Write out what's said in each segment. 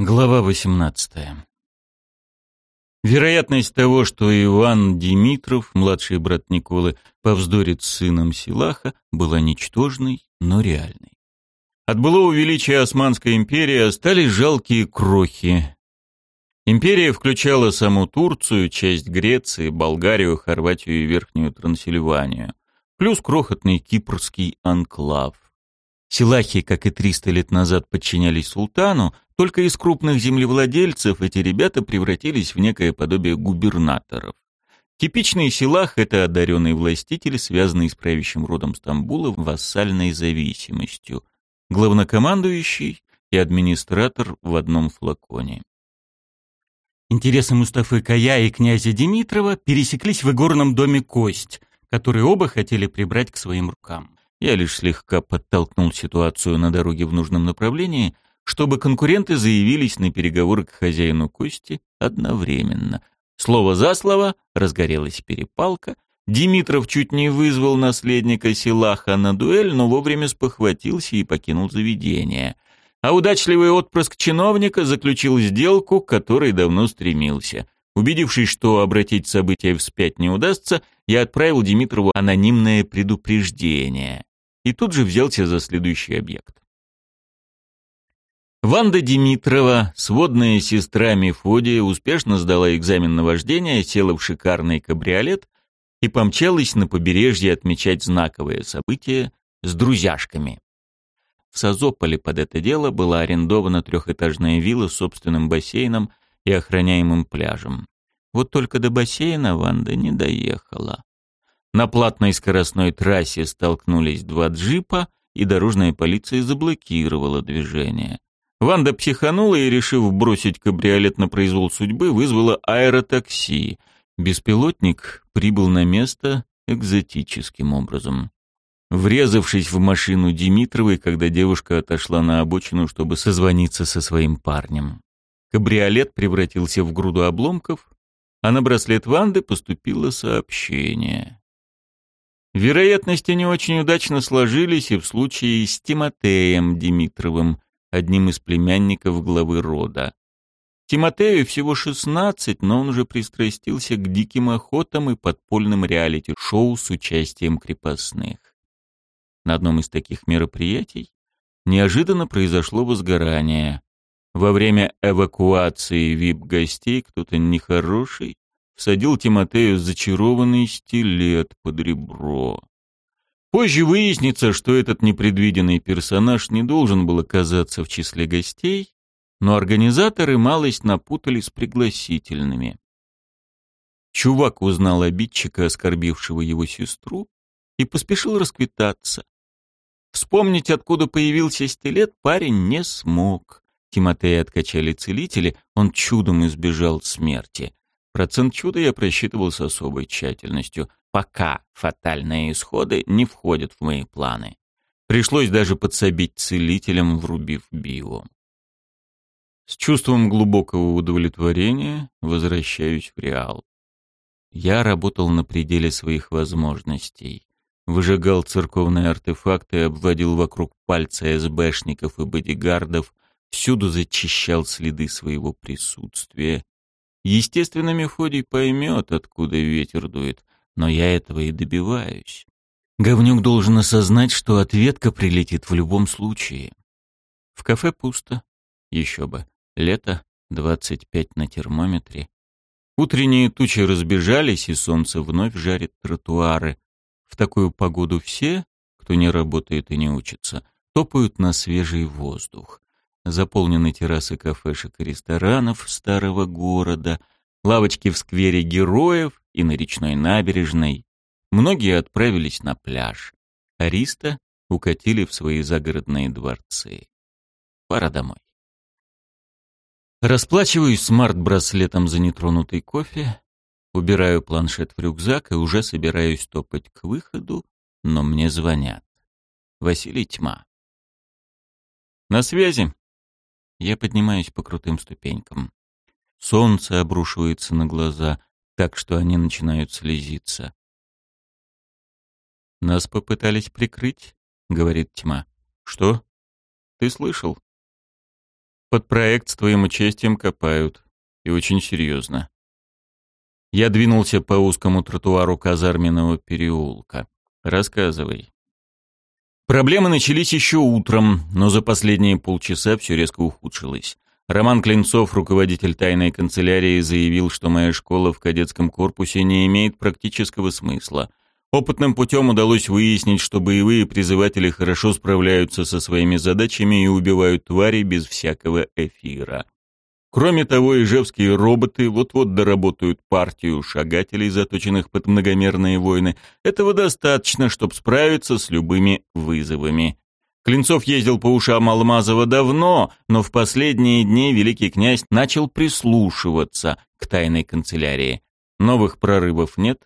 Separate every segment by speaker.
Speaker 1: Глава 18. Вероятность того, что Иван Димитров, младший брат Николы, повздорит с сыном Силаха, была ничтожной, но реальной. От былого величия Османской империи остались жалкие крохи. Империя включала саму Турцию, часть Греции, Болгарию, Хорватию и Верхнюю Трансильванию, плюс крохотный кипрский анклав. Силахи, как и 300 лет назад, подчинялись султану, только из крупных землевладельцев эти ребята превратились в некое подобие губернаторов. Типичный силах — это одаренный властитель, связанный с правящим родом Стамбула вассальной зависимостью, главнокомандующий и администратор в одном флаконе. Интересы Мустафы Кая и князя Димитрова пересеклись в игорном доме «Кость», который оба хотели прибрать к своим рукам. Я лишь слегка подтолкнул ситуацию на дороге в нужном направлении, чтобы конкуренты заявились на переговоры к хозяину Кости одновременно. Слово за слово, разгорелась перепалка. Димитров чуть не вызвал наследника Силаха на дуэль, но вовремя спохватился и покинул заведение. А удачливый отпрыск чиновника заключил сделку, к которой давно стремился. Убедившись, что обратить события вспять не удастся, я отправил Димитрову анонимное предупреждение и тут же взялся за следующий объект. Ванда Димитрова, сводная сестра Мефодия, успешно сдала экзамен на вождение, села в шикарный кабриолет и помчалась на побережье отмечать знаковое событие с друзьяшками. В Созополе под это дело была арендована трехэтажная вилла с собственным бассейном и охраняемым пляжем. Вот только до бассейна Ванда не доехала. На платной скоростной трассе столкнулись два джипа, и дорожная полиция заблокировала движение. Ванда психанула и, решив бросить кабриолет на произвол судьбы, вызвала аэротакси. Беспилотник прибыл на место экзотическим образом. Врезавшись в машину Димитровой, когда девушка отошла на обочину, чтобы созвониться со своим парнем. Кабриолет превратился в груду обломков, а на браслет Ванды поступило сообщение. Вероятности не очень удачно сложились и в случае с Тимотеем Димитровым, одним из племянников главы рода. Тимотею всего 16, но он уже пристрастился к диким охотам и подпольным реалити-шоу с участием крепостных. На одном из таких мероприятий неожиданно произошло возгорание. Во время эвакуации вип-гостей кто-то нехороший всадил Тимотею зачарованный стилет под ребро. Позже выяснится, что этот непредвиденный персонаж не должен был оказаться в числе гостей, но организаторы малость напутали с пригласительными. Чувак узнал обидчика, оскорбившего его сестру, и поспешил расквитаться. Вспомнить, откуда появился стилет, парень не смог. Тимотея откачали целители, он чудом избежал смерти. Процент чуда я просчитывал с особой тщательностью, пока фатальные исходы не входят в мои планы. Пришлось даже подсобить целителям, врубив био. С чувством глубокого удовлетворения возвращаюсь в Реал. Я работал на пределе своих возможностей. Выжигал церковные артефакты, обводил вокруг пальца СБшников и бодигардов, всюду зачищал следы своего присутствия, Естественно, Мефодий поймет, откуда ветер дует, но я этого и добиваюсь. Говнюк должен осознать, что ответка прилетит в любом случае. В кафе пусто. Еще бы. Лето, 25 на термометре. Утренние тучи разбежались, и солнце вновь жарит тротуары. В такую погоду все, кто не работает и не учится, топают на свежий воздух заполнены террасы кафешек и ресторанов старого города, лавочки в сквере героев и на речной набережной. Многие отправились на пляж. Ариста укатили в свои загородные дворцы. Пора домой. Расплачиваюсь смарт-браслетом за нетронутый кофе, убираю планшет в рюкзак и уже собираюсь топать к выходу, но мне звонят. Василий Тьма. «На связи», я поднимаюсь по крутым ступенькам. Солнце обрушивается на глаза, так что они начинают слезиться. «Нас попытались прикрыть», — говорит тьма. «Что? Ты слышал?» Под проект с твоим участием копают. И очень серьезно. Я двинулся по узкому тротуару казарменного переулка. Рассказывай. Проблемы начались еще утром, но за последние полчаса все резко ухудшилось. Роман Клинцов, руководитель тайной канцелярии, заявил, что моя школа в кадетском корпусе не имеет практического смысла. Опытным путем удалось выяснить, что боевые призыватели хорошо справляются со своими задачами и убивают тварей без всякого эфира. Кроме того, ижевские роботы вот-вот доработают партию шагателей, заточенных под многомерные войны. Этого достаточно, чтобы справиться с любыми вызовами. Клинцов ездил по ушам Алмазова давно, но в последние дни великий князь начал прислушиваться к тайной канцелярии. Новых прорывов нет,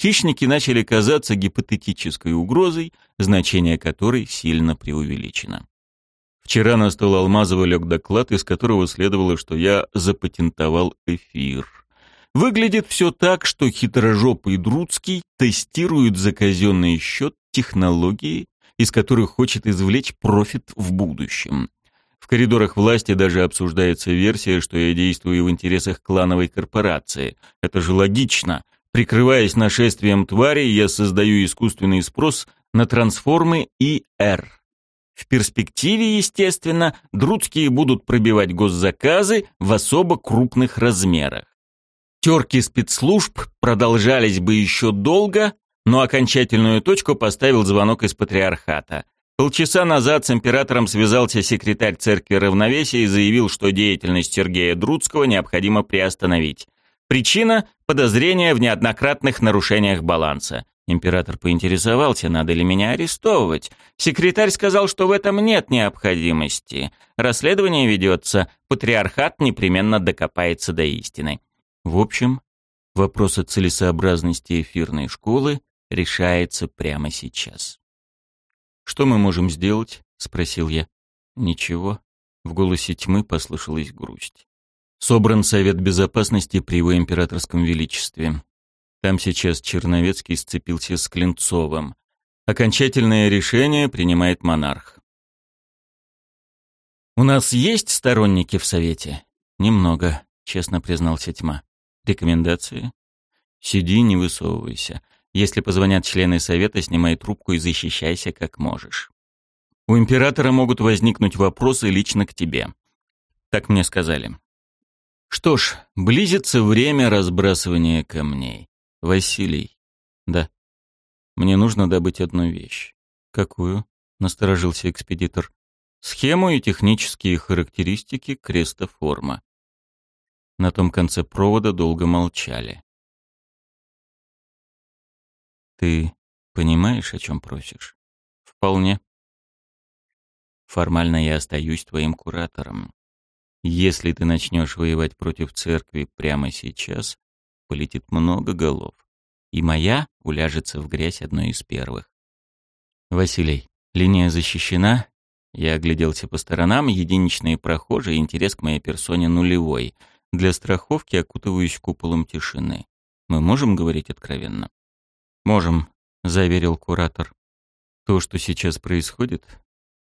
Speaker 1: Хищники начали казаться гипотетической угрозой, значение которой сильно преувеличено. Вчера на стол Алмазова лег доклад, из которого следовало, что я запатентовал эфир. Выглядит все так, что хитрожопый Друцкий тестирует за казенный счет технологии, из которых хочет извлечь профит в будущем. В коридорах власти даже обсуждается версия, что я действую в интересах клановой корпорации. Это же логично. Прикрываясь нашествием тварей, я создаю искусственный спрос на трансформы ИР. В перспективе, естественно, друдские будут пробивать госзаказы в особо крупных размерах. Терки спецслужб продолжались бы еще долго, но окончательную точку поставил звонок из патриархата. Полчаса назад с императором связался секретарь церкви равновесия и заявил, что деятельность Сергея Друдского необходимо приостановить. Причина – подозрение в неоднократных нарушениях баланса. Император поинтересовался, надо ли меня арестовывать. Секретарь сказал, что в этом нет необходимости. Расследование ведется, патриархат непременно докопается до истины. В общем, вопрос о целесообразности эфирной школы решается прямо сейчас. «Что мы можем сделать?» — спросил я. «Ничего». В голосе тьмы послышалась грусть. Собран Совет Безопасности при его императорском величестве. Там сейчас Черновецкий сцепился с Клинцовым. Окончательное решение принимает монарх. «У нас есть сторонники в Совете?» «Немного», — честно признался Тьма. «Рекомендации?» «Сиди, не высовывайся. Если позвонят члены Совета, снимай трубку и защищайся как можешь. У императора могут возникнуть вопросы лично к тебе. Так мне сказали. Что ж, близится время разбрасывания камней. Василий. Да. Мне нужно добыть одну вещь. Какую? Насторожился экспедитор. Схему и технические характеристики крестоформа. На том конце провода долго молчали. Ты понимаешь, о чем просишь? Вполне. Формально я остаюсь твоим куратором. Если ты начнешь воевать против церкви прямо сейчас, полетит много голов. И моя уляжется в грязь одной из первых. Василий, линия защищена. Я огляделся по сторонам, единичные прохожие, интерес к моей персоне нулевой. Для страховки окутываюсь куполом тишины. Мы можем говорить откровенно? Можем, заверил куратор. То, что сейчас происходит,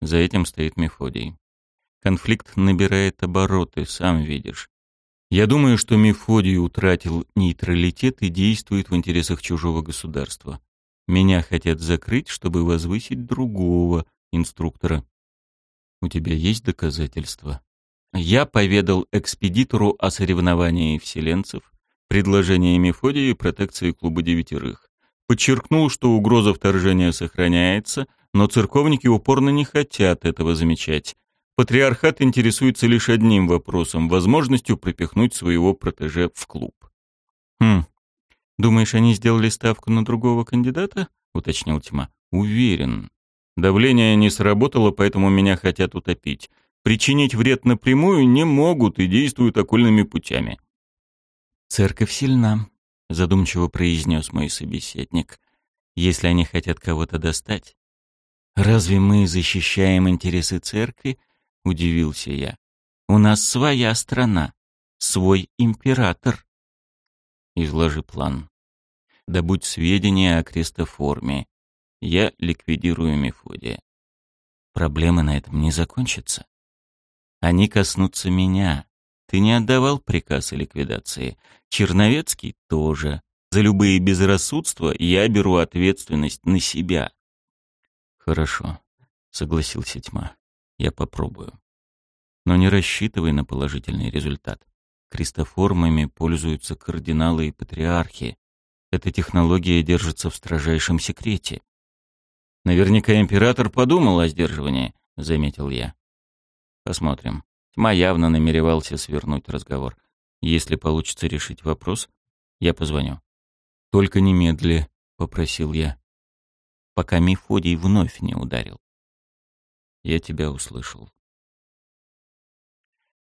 Speaker 1: за этим стоит Мефодий. Конфликт набирает обороты, сам видишь. Я думаю, что Мефодий утратил нейтралитет и действует в интересах чужого государства. Меня хотят закрыть, чтобы возвысить другого инструктора. У тебя есть доказательства? Я поведал экспедитору о соревновании вселенцев, предложении Мефодия и протекции клуба девятерых. Подчеркнул, что угроза вторжения сохраняется, но церковники упорно не хотят этого замечать. Патриархат интересуется лишь одним вопросом – возможностью пропихнуть своего протеже в клуб. «Хм, думаешь, они сделали ставку на другого кандидата?» – уточнил Тьма. «Уверен. Давление не сработало, поэтому меня хотят утопить. Причинить вред напрямую не могут и действуют окольными путями». «Церковь сильна», — задумчиво произнес мой собеседник. «Если они хотят кого-то достать, разве мы защищаем интересы церкви удивился я. У нас своя страна, свой император. Изложи план. Добудь сведения о крестоформе. Я ликвидирую Мефодия. Проблемы на этом не закончатся. Они коснутся меня. Ты не отдавал приказ о ликвидации. Черновецкий тоже. За любые безрассудства я беру ответственность на себя. Хорошо, согласился тьма. Я попробую. Но не рассчитывай на положительный результат. Кристоформами пользуются кардиналы и патриархи. Эта технология держится в строжайшем секрете. Наверняка император подумал о сдерживании, заметил я. Посмотрим. Тьма явно намеревался свернуть разговор. Если получится решить вопрос, я позвоню. Только немедли, попросил я. Пока Мефодий вновь не ударил. Я тебя услышал.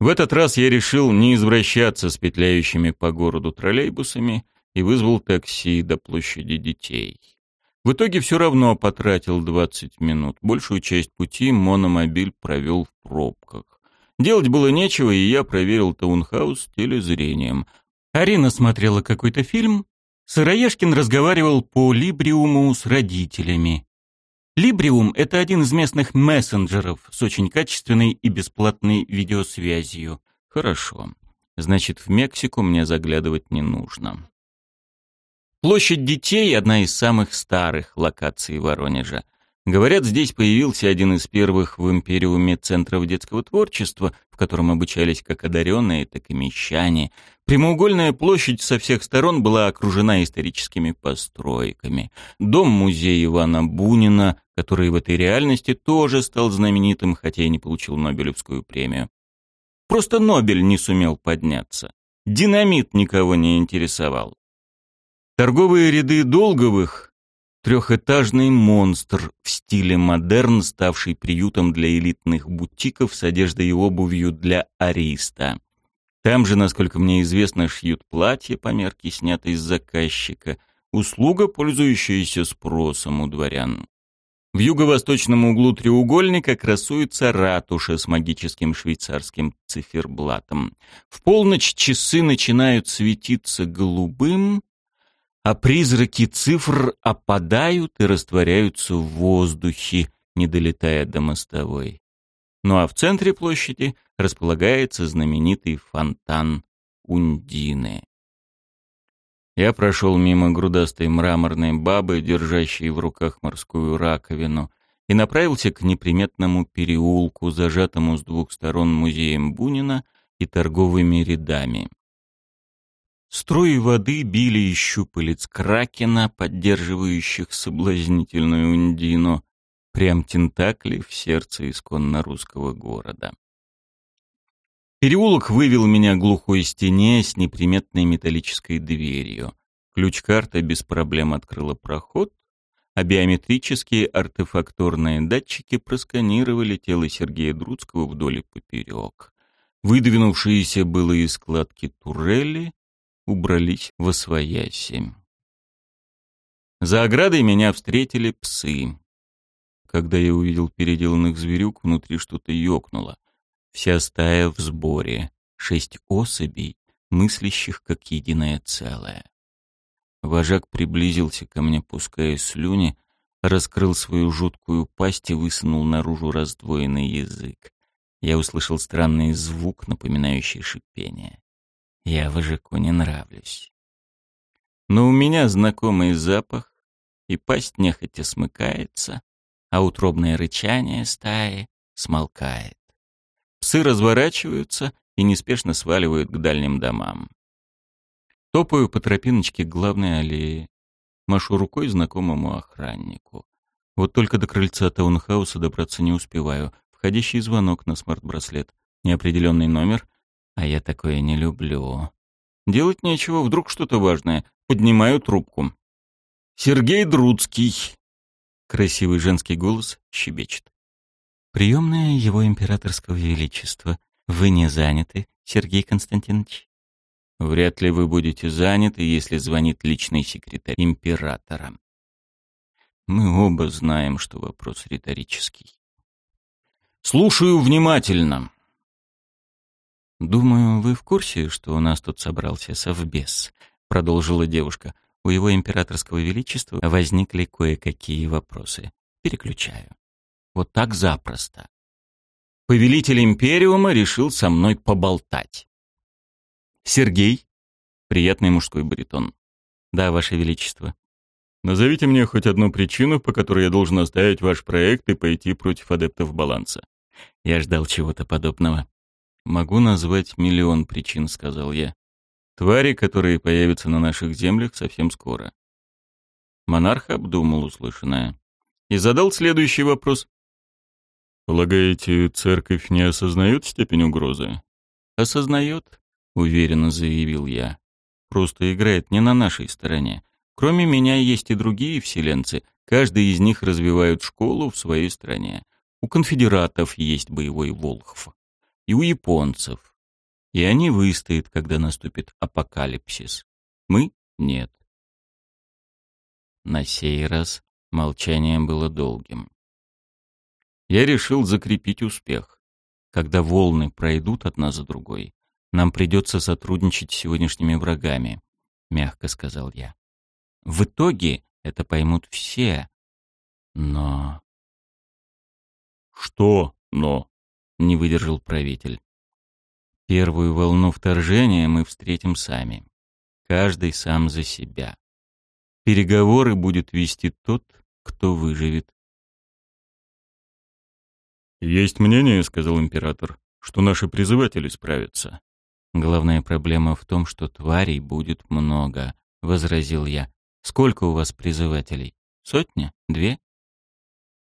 Speaker 1: В этот раз я решил не извращаться с петляющими по городу троллейбусами и вызвал такси до площади детей. В итоге все равно потратил 20 минут. Большую часть пути мономобиль провел в пробках. Делать было нечего, и я проверил таунхаус телезрением. Арина смотрела какой-то фильм. Сыроежкин разговаривал по Либриуму с родителями. Либриум — это один из местных мессенджеров с очень качественной и бесплатной видеосвязью. Хорошо. Значит, в Мексику мне заглядывать не нужно. Площадь детей — одна из самых старых локаций Воронежа. Говорят, здесь появился один из первых в Империуме центров детского творчества, в котором обучались как одаренные, так и мещане. Прямоугольная площадь со всех сторон была окружена историческими постройками. Дом-музей Ивана Бунина, который в этой реальности тоже стал знаменитым, хотя и не получил Нобелевскую премию. Просто Нобель не сумел подняться. Динамит никого не интересовал. Торговые ряды Долговых Трехэтажный монстр в стиле модерн, ставший приютом для элитных бутиков с одеждой и обувью для ариста. Там же, насколько мне известно, шьют платья по мерке, снятой с заказчика. Услуга, пользующаяся спросом у дворян. В юго-восточном углу треугольника красуется ратуша с магическим швейцарским циферблатом. В полночь часы начинают светиться голубым, а призраки цифр опадают и растворяются в воздухе, не долетая до мостовой. Ну а в центре площади располагается знаменитый фонтан Ундины. Я прошел мимо грудастой мраморной бабы, держащей в руках морскую раковину, и направился к неприметному переулку, зажатому с двух сторон музеем Бунина и торговыми рядами. Струи воды били из щупалец кракена, поддерживающих соблазнительную ундину, прям тентакли в сердце исконно русского города. Переулок вывел меня к глухой стене с неприметной металлической дверью. Ключ-карта без проблем открыла проход, а биометрические артефакторные датчики просканировали тело Сергея Друцкого вдоль и поперек. Выдвинувшиеся было из складки турели убрались во свояси. За оградой меня встретили псы. Когда я увидел переделанных зверюк, внутри что-то ёкнуло. Вся стая в сборе. Шесть особей, мыслящих как единое целое. Вожак приблизился ко мне, пуская слюни, раскрыл свою жуткую пасть и высунул наружу раздвоенный язык. Я услышал странный звук, напоминающий шипение. Я выжику не нравлюсь. Но у меня знакомый запах, и пасть нехотя смыкается, а утробное рычание стаи смолкает. Псы разворачиваются и неспешно сваливают к дальним домам. Топаю по тропиночке к главной аллее, машу рукой знакомому охраннику. Вот только до крыльца таунхауса добраться не успеваю. Входящий звонок на смарт-браслет. Неопределенный номер — а я такое не люблю. Делать нечего, вдруг что-то важное. Поднимаю трубку. «Сергей Друцкий!» Красивый женский голос щебечет. «Приемная его императорского величества. Вы не заняты, Сергей Константинович?» «Вряд ли вы будете заняты, если звонит личный секретарь императора». Мы оба знаем, что вопрос риторический. «Слушаю внимательно», «Думаю, вы в курсе, что у нас тут собрался совбез», — продолжила девушка. «У его императорского величества возникли кое-какие вопросы. Переключаю. Вот так запросто». Повелитель Империума решил со мной поболтать. «Сергей?» Приятный мужской баритон. «Да, Ваше Величество».
Speaker 2: «Назовите мне хоть одну причину, по которой я должен оставить ваш проект и пойти против адептов баланса».
Speaker 1: Я ждал чего-то подобного. «Могу назвать миллион причин», — сказал я. «Твари, которые появятся на наших землях совсем скоро». Монарх обдумал услышанное и задал следующий вопрос.
Speaker 2: «Полагаете, церковь не осознает степень угрозы?»
Speaker 1: «Осознает», — уверенно заявил я. «Просто играет не на нашей стороне. Кроме меня есть и другие вселенцы. Каждый из них развивает школу в своей стране. У конфедератов есть боевой Волхв. И у японцев. И они выстоят, когда наступит апокалипсис. Мы — нет. На сей раз молчание было долгим. Я решил закрепить успех. Когда волны пройдут одна за другой, нам придется сотрудничать с сегодняшними врагами, мягко сказал я. В итоге это поймут все. Но...
Speaker 2: Что «но»?
Speaker 1: Не выдержал правитель. Первую волну вторжения мы встретим сами. Каждый сам за себя. Переговоры будет вести тот, кто выживет.
Speaker 2: «Есть мнение, — сказал император, — что наши призыватели справятся».
Speaker 1: «Главная проблема в том, что тварей будет много», — возразил я. «Сколько у вас призывателей? Сотня? Две?»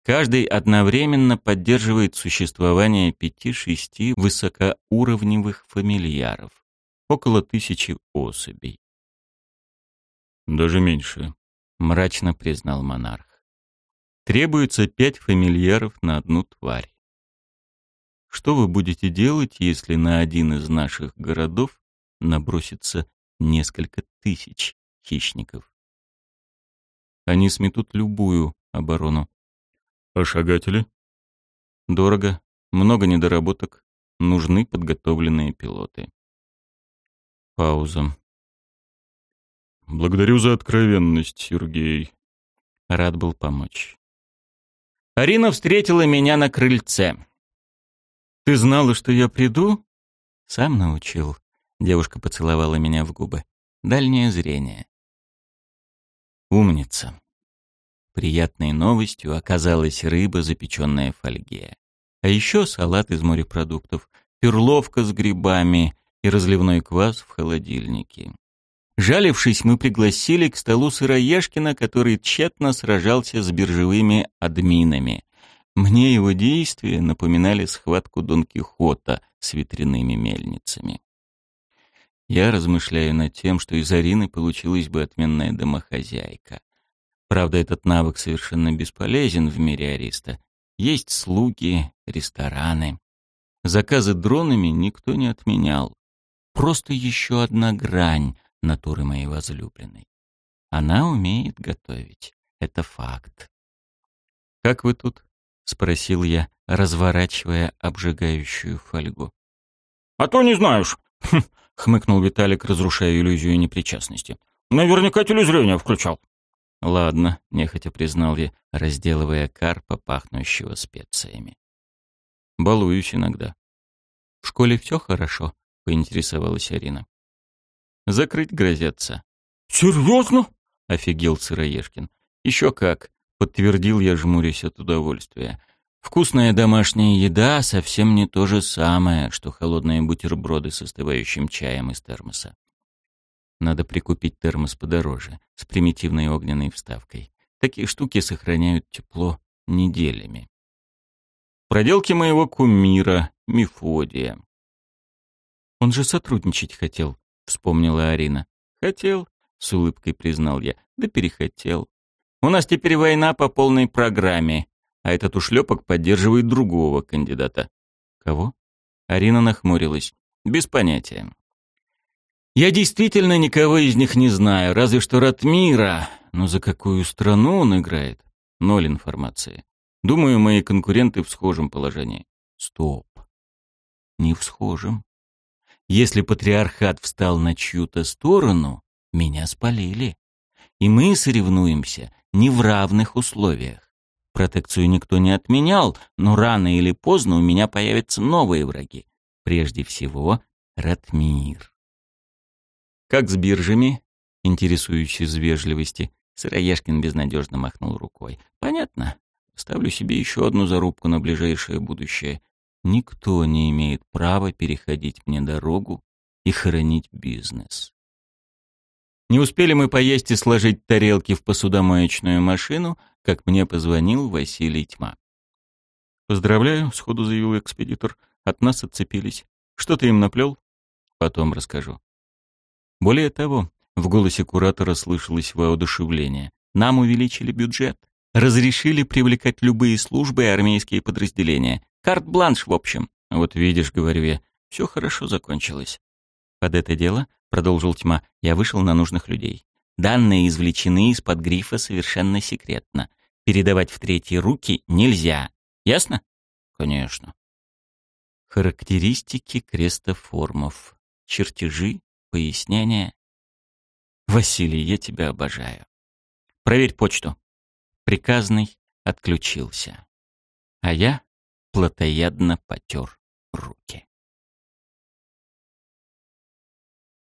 Speaker 1: Каждый одновременно поддерживает существование пяти-шести высокоуровневых фамильяров. Около тысячи особей.
Speaker 2: «Даже меньше», — мрачно признал монарх. «Требуется пять фамильяров на одну тварь. Что вы будете делать, если на один из наших городов набросится несколько тысяч хищников? Они сметут любую оборону. А шагатели? Дорого, много недоработок, нужны подготовленные пилоты. Пауза. Благодарю за откровенность, Сергей. Рад был помочь.
Speaker 1: Арина встретила меня на крыльце. «Ты знала, что я приду?» «Сам научил». Девушка поцеловала меня в губы. «Дальнее зрение». «Умница». Приятной новостью оказалась рыба, запеченная в фольге. А еще салат из морепродуктов, перловка с грибами и разливной квас в холодильнике. Жалившись, мы пригласили к столу Сыроежкина, который тщетно сражался с биржевыми админами. Мне его действия напоминали схватку Дон Кихота с ветряными мельницами. Я размышляю над тем, что из Арины получилась бы отменная домохозяйка. Правда, этот навык совершенно бесполезен в мире Ариста. Есть слуги, рестораны. Заказы дронами никто не отменял. Просто еще одна грань натуры моей возлюбленной. Она умеет готовить. Это факт. «Как вы тут?» — спросил я, разворачивая обжигающую фольгу.
Speaker 3: «А то не знаешь», хм, — хмыкнул Виталик, разрушая иллюзию непричастности. «Наверняка телезрение включал».
Speaker 1: «Ладно», — нехотя признал я, разделывая карпа, пахнущего специями. «Балуюсь иногда». «В школе все хорошо?» — поинтересовалась Арина. Закрыть грозятся.
Speaker 3: «Серьезно?»
Speaker 1: — офигел Сыроежкин. «Еще как», — подтвердил я, жмурясь от удовольствия. «Вкусная домашняя еда совсем не то же самое, что холодные бутерброды с остывающим чаем из термоса. Надо прикупить термос подороже, с примитивной огненной вставкой. Такие штуки сохраняют тепло неделями. Проделки моего кумира, Мефодия. Он же сотрудничать хотел, вспомнила Арина. Хотел, с улыбкой признал я. Да перехотел. У нас теперь война по полной программе, а этот ушлепок поддерживает другого кандидата. Кого? Арина нахмурилась. Без понятия. Я действительно никого из них не знаю, разве что Ратмира. Но за какую страну он играет? Ноль информации. Думаю, мои конкуренты в схожем положении. Стоп. Не в схожем. Если патриархат встал на чью-то сторону, меня спалили. И мы соревнуемся не в равных условиях. Протекцию никто не отменял, но рано или поздно у меня появятся новые враги. Прежде всего, Ратмир. «Как с биржами?» — интересующий из вежливости. Сыроежкин безнадежно махнул рукой. «Понятно. Ставлю себе еще одну зарубку на ближайшее будущее. Никто не имеет права переходить мне дорогу и хоронить бизнес». Не успели мы поесть и сложить тарелки в посудомоечную машину, как мне позвонил Василий Тьма.
Speaker 2: «Поздравляю», — сходу заявил экспедитор. «От нас отцепились. Что ты им наплел?»
Speaker 1: «Потом расскажу». Более того, в голосе куратора слышалось воодушевление. «Нам увеличили бюджет. Разрешили привлекать любые службы и армейские подразделения. Карт-бланш, в общем. Вот видишь, говорю я, все хорошо закончилось. Под это дело, продолжил Тьма, я вышел на нужных людей. Данные извлечены из-под грифа совершенно секретно. Передавать в третьи руки нельзя. Ясно?
Speaker 2: Конечно.
Speaker 1: Характеристики крестоформов. Чертежи, пояснения. Василий, я тебя обожаю. Проверь почту. Приказный отключился. А я плотоядно потер руки.